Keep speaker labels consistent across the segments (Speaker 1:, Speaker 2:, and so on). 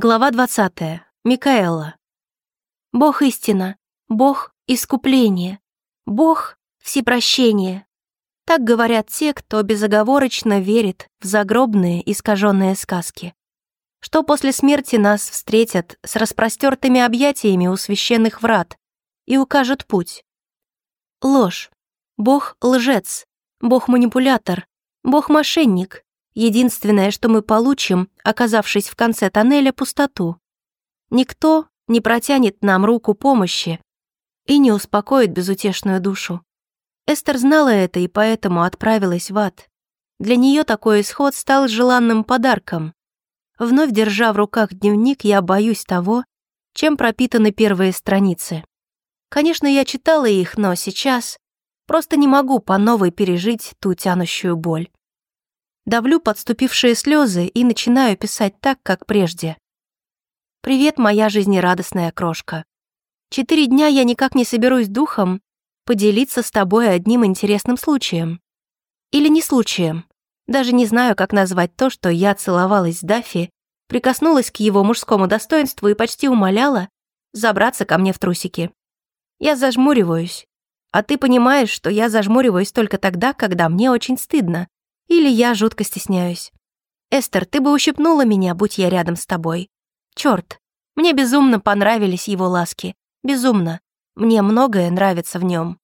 Speaker 1: Глава 20. Микаэла. Бог истина, Бог искупление, Бог всепрощение. Так говорят те, кто безоговорочно верит в загробные искаженные сказки. Что после смерти нас встретят с распростертыми объятиями у священных врат и укажут путь. Ложь. Бог лжец, Бог манипулятор, Бог мошенник, Единственное, что мы получим, оказавшись в конце тоннеля, пустоту. Никто не протянет нам руку помощи и не успокоит безутешную душу. Эстер знала это и поэтому отправилась в ад. Для нее такой исход стал желанным подарком. Вновь держа в руках дневник, я боюсь того, чем пропитаны первые страницы. Конечно, я читала их, но сейчас просто не могу по новой пережить ту тянущую боль. Давлю подступившие слезы и начинаю писать так, как прежде. «Привет, моя жизнерадостная крошка. Четыре дня я никак не соберусь духом поделиться с тобой одним интересным случаем. Или не случаем. Даже не знаю, как назвать то, что я целовалась с Даффи, прикоснулась к его мужскому достоинству и почти умоляла забраться ко мне в трусики. Я зажмуриваюсь. А ты понимаешь, что я зажмуриваюсь только тогда, когда мне очень стыдно, или я жутко стесняюсь. Эстер, ты бы ущипнула меня, будь я рядом с тобой. Чёрт, мне безумно понравились его ласки. Безумно. Мне многое нравится в нем.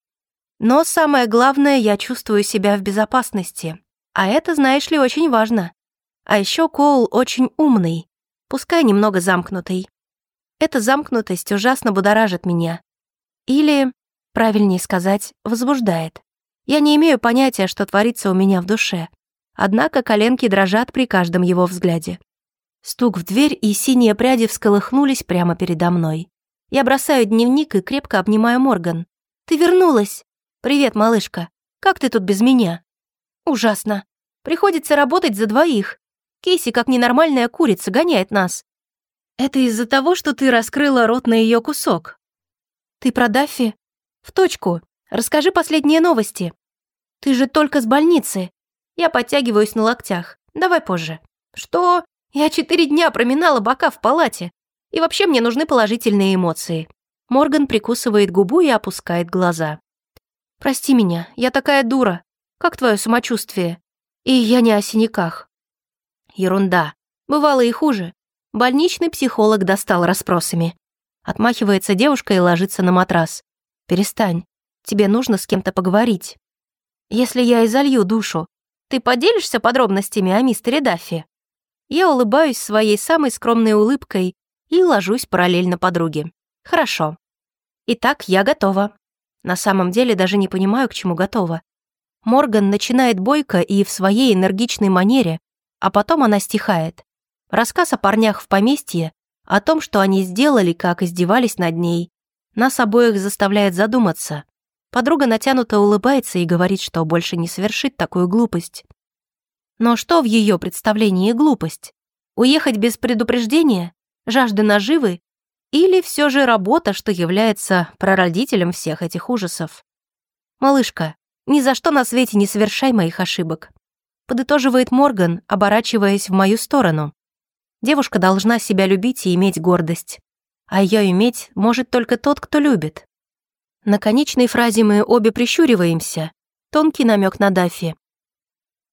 Speaker 1: Но самое главное, я чувствую себя в безопасности. А это, знаешь ли, очень важно. А еще Коул очень умный, пускай немного замкнутый. Эта замкнутость ужасно будоражит меня. Или, правильнее сказать, возбуждает. Я не имею понятия, что творится у меня в душе. Однако коленки дрожат при каждом его взгляде. Стук в дверь, и синие пряди всколыхнулись прямо передо мной. Я бросаю дневник и крепко обнимаю Морган. «Ты вернулась!» «Привет, малышка. Как ты тут без меня?» «Ужасно. Приходится работать за двоих. Кейси, как ненормальная курица, гоняет нас. Это из-за того, что ты раскрыла рот на ее кусок. Ты про Даффи? В точку. Расскажи последние новости. Ты же только с больницы. Я подтягиваюсь на локтях. Давай позже. Что? Я четыре дня проминала бока в палате. И вообще мне нужны положительные эмоции. Морган прикусывает губу и опускает глаза. Прости меня, я такая дура. Как твое самочувствие? И я не о синяках. Ерунда. Бывало и хуже. Больничный психолог достал расспросами. Отмахивается девушка и ложится на матрас. Перестань. Тебе нужно с кем-то поговорить. Если я изолью душу, ты поделишься подробностями о мистере Даффи?» Я улыбаюсь своей самой скромной улыбкой и ложусь параллельно подруге. «Хорошо. Итак, я готова. На самом деле даже не понимаю, к чему готова. Морган начинает бойко и в своей энергичной манере, а потом она стихает. Рассказ о парнях в поместье, о том, что они сделали, как издевались над ней, нас обоих заставляет задуматься. Подруга натянуто улыбается и говорит, что больше не совершит такую глупость. Но что в ее представлении глупость? Уехать без предупреждения? Жажда наживы? Или все же работа, что является прародителем всех этих ужасов? «Малышка, ни за что на свете не совершай моих ошибок», подытоживает Морган, оборачиваясь в мою сторону. Девушка должна себя любить и иметь гордость. А ее иметь может только тот, кто любит. На конечной фразе мы обе прищуриваемся. Тонкий намек на Даффи.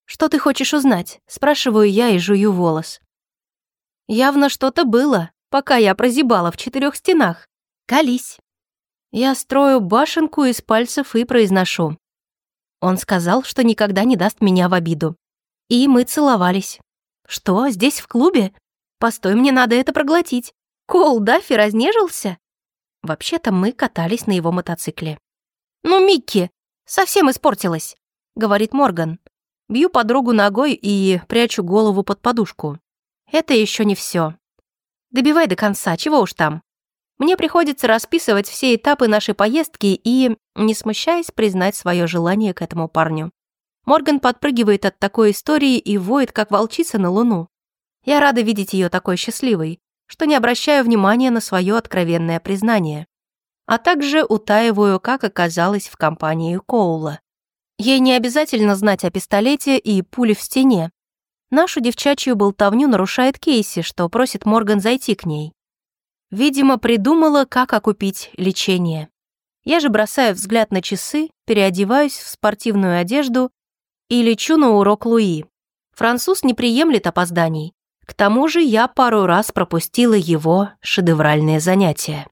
Speaker 1: «Что ты хочешь узнать?» — спрашиваю я и жую волос. Явно что-то было, пока я прозябала в четырех стенах. Колись. Я строю башенку из пальцев и произношу. Он сказал, что никогда не даст меня в обиду. И мы целовались. Что, здесь в клубе? Постой, мне надо это проглотить. Кол Даффи разнежился? Вообще-то мы катались на его мотоцикле. «Ну, Микки, совсем испортилась», — говорит Морган. Бью подругу ногой и прячу голову под подушку. Это еще не все. Добивай до конца, чего уж там. Мне приходится расписывать все этапы нашей поездки и, не смущаясь, признать свое желание к этому парню. Морган подпрыгивает от такой истории и воет, как волчица на луну. Я рада видеть ее такой счастливой что не обращаю внимания на свое откровенное признание, а также утаиваю, как оказалось в компании Коула. Ей не обязательно знать о пистолете и пуле в стене, Нашу девчачью болтовню нарушает Кейси, что просит Морган зайти к ней. Видимо, придумала, как окупить лечение. Я же бросаю взгляд на часы, переодеваюсь в спортивную одежду и лечу на урок Луи. Француз не приемлет опозданий. К тому же я пару раз пропустила его шедевральные занятия.